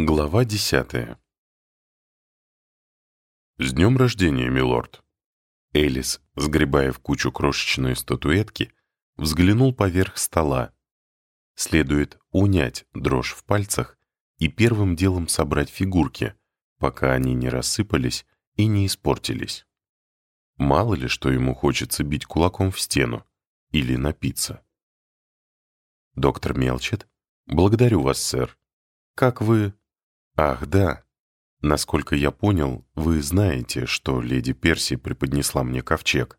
Глава десятая «С днем рождения, милорд!» Элис, сгребая в кучу крошечные статуэтки, взглянул поверх стола. Следует унять дрожь в пальцах и первым делом собрать фигурки, пока они не рассыпались и не испортились. Мало ли, что ему хочется бить кулаком в стену или напиться. «Доктор Мелчет, благодарю вас, сэр. Как вы...» «Ах, да. Насколько я понял, вы знаете, что леди Перси преподнесла мне ковчег».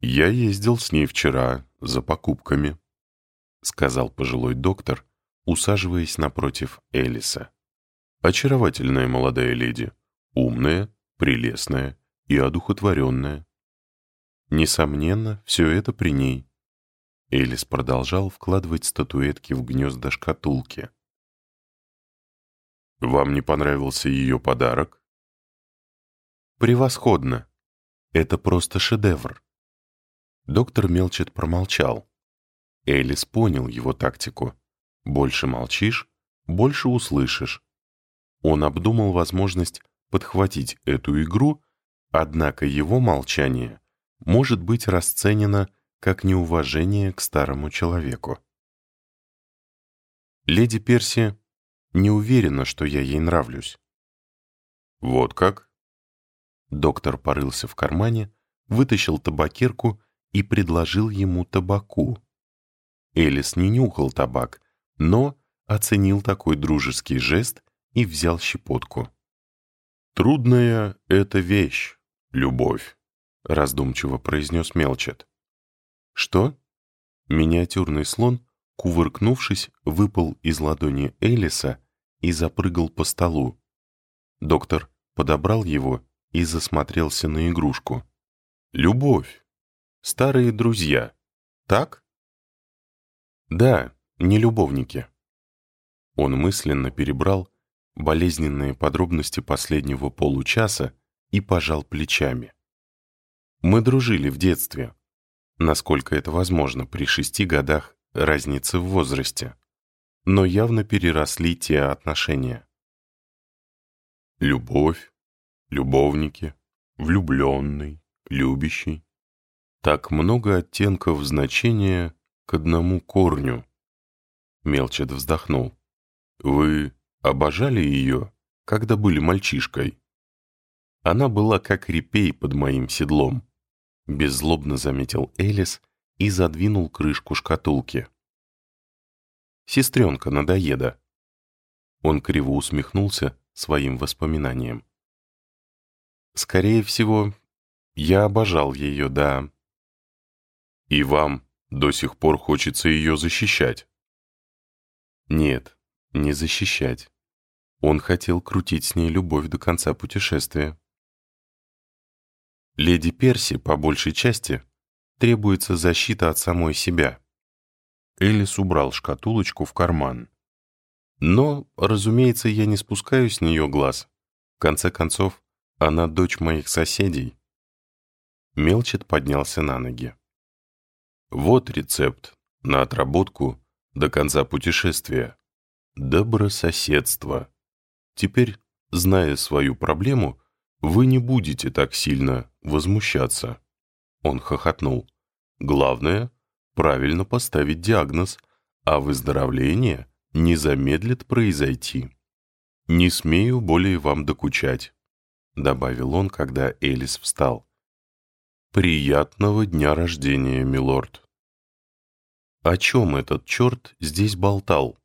«Я ездил с ней вчера за покупками», — сказал пожилой доктор, усаживаясь напротив Элиса. «Очаровательная молодая леди, умная, прелестная и одухотворенная. Несомненно, все это при ней». Элис продолжал вкладывать статуэтки в гнезда шкатулки. Вам не понравился ее подарок? Превосходно. Это просто шедевр. Доктор Мелчет промолчал. Элис понял его тактику. Больше молчишь, больше услышишь. Он обдумал возможность подхватить эту игру, однако его молчание может быть расценено как неуважение к старому человеку. Леди Перси не уверена, что я ей нравлюсь». «Вот как?» Доктор порылся в кармане, вытащил табакерку и предложил ему табаку. Элис не нюхал табак, но оценил такой дружеский жест и взял щепотку. «Трудная — это вещь, любовь», — раздумчиво произнес Мелчет. «Что?» Миниатюрный слон кувыркнувшись, выпал из ладони Элиса и запрыгал по столу. Доктор подобрал его и засмотрелся на игрушку. «Любовь! Старые друзья! Так?» «Да, не любовники». Он мысленно перебрал болезненные подробности последнего получаса и пожал плечами. «Мы дружили в детстве, насколько это возможно при шести годах разницы в возрасте, но явно переросли те отношения. Любовь, любовники, влюбленный, любящий. Так много оттенков значения к одному корню. Мелчет вздохнул. Вы обожали ее, когда были мальчишкой? Она была как репей под моим седлом. Беззлобно заметил Элис и задвинул крышку шкатулки. «Сестренка надоеда». Он криво усмехнулся своим воспоминанием. «Скорее всего, я обожал ее, да». «И вам до сих пор хочется ее защищать?» «Нет, не защищать. Он хотел крутить с ней любовь до конца путешествия». Леди Перси, по большей части, требуется защита от самой себя. Элис убрал шкатулочку в карман. Но, разумеется, я не спускаю с нее глаз. В конце концов, она дочь моих соседей. Мелчет поднялся на ноги. Вот рецепт на отработку до конца путешествия. Добрососедство. Теперь, зная свою проблему, вы не будете так сильно возмущаться. Он хохотнул. Главное — правильно поставить диагноз, а выздоровление не замедлит произойти. «Не смею более вам докучать», — добавил он, когда Элис встал. «Приятного дня рождения, милорд». О чем этот черт здесь болтал?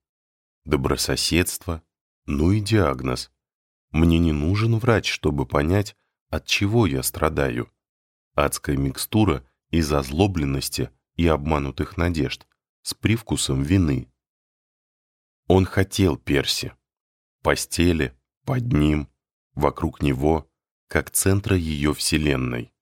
Добрососедство? Ну и диагноз. Мне не нужен врач, чтобы понять, от чего я страдаю. Адская микстура из озлобленности и обманутых надежд с привкусом вины. Он хотел Перси. Постели, под ним, вокруг него, как центра ее вселенной.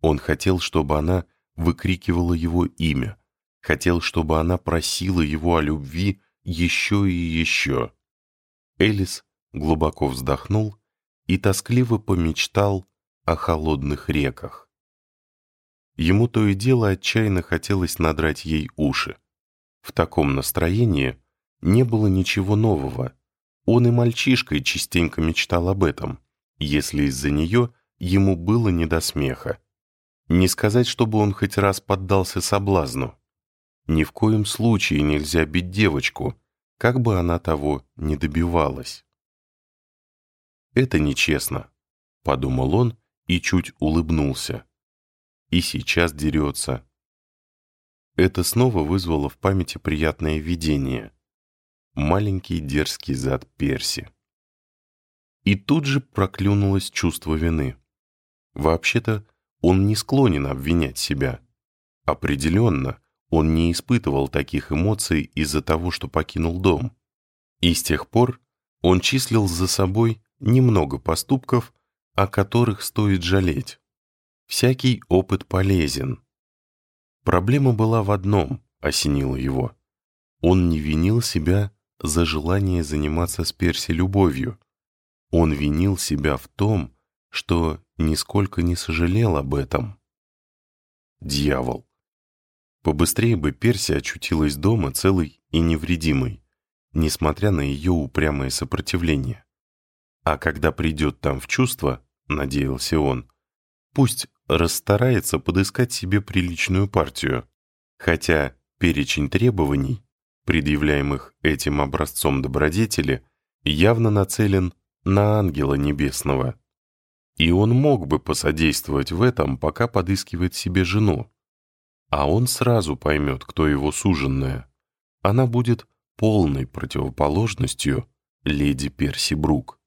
Он хотел, чтобы она выкрикивала его имя, хотел, чтобы она просила его о любви еще и еще. Элис глубоко вздохнул и тоскливо помечтал о холодных реках. Ему то и дело отчаянно хотелось надрать ей уши. В таком настроении не было ничего нового, Он и мальчишкой частенько мечтал об этом, если из-за нее ему было не до смеха. Не сказать, чтобы он хоть раз поддался соблазну. Ни в коем случае нельзя бить девочку, как бы она того не добивалась. «Это нечестно», — подумал он и чуть улыбнулся. «И сейчас дерется». Это снова вызвало в памяти приятное видение. Маленький дерзкий зад Перси. И тут же проклюнулось чувство вины. Вообще-то, он не склонен обвинять себя. Определенно, он не испытывал таких эмоций из-за того, что покинул дом. И с тех пор он числил за собой немного поступков, о которых стоит жалеть. Всякий опыт полезен. Проблема была в одном, осенило его. Он не винил себя за желание заниматься с Перси любовью. Он винил себя в том, что нисколько не сожалел об этом. Дьявол. Побыстрее бы Перси очутилась дома целой и невредимой, несмотря на ее упрямое сопротивление. А когда придет там в чувство, надеялся он, пусть расстарается подыскать себе приличную партию, хотя перечень требований, предъявляемых этим образцом добродетели, явно нацелен на ангела небесного. И он мог бы посодействовать в этом, пока подыскивает себе жену. А он сразу поймет, кто его суженная. Она будет полной противоположностью леди Перси Брук.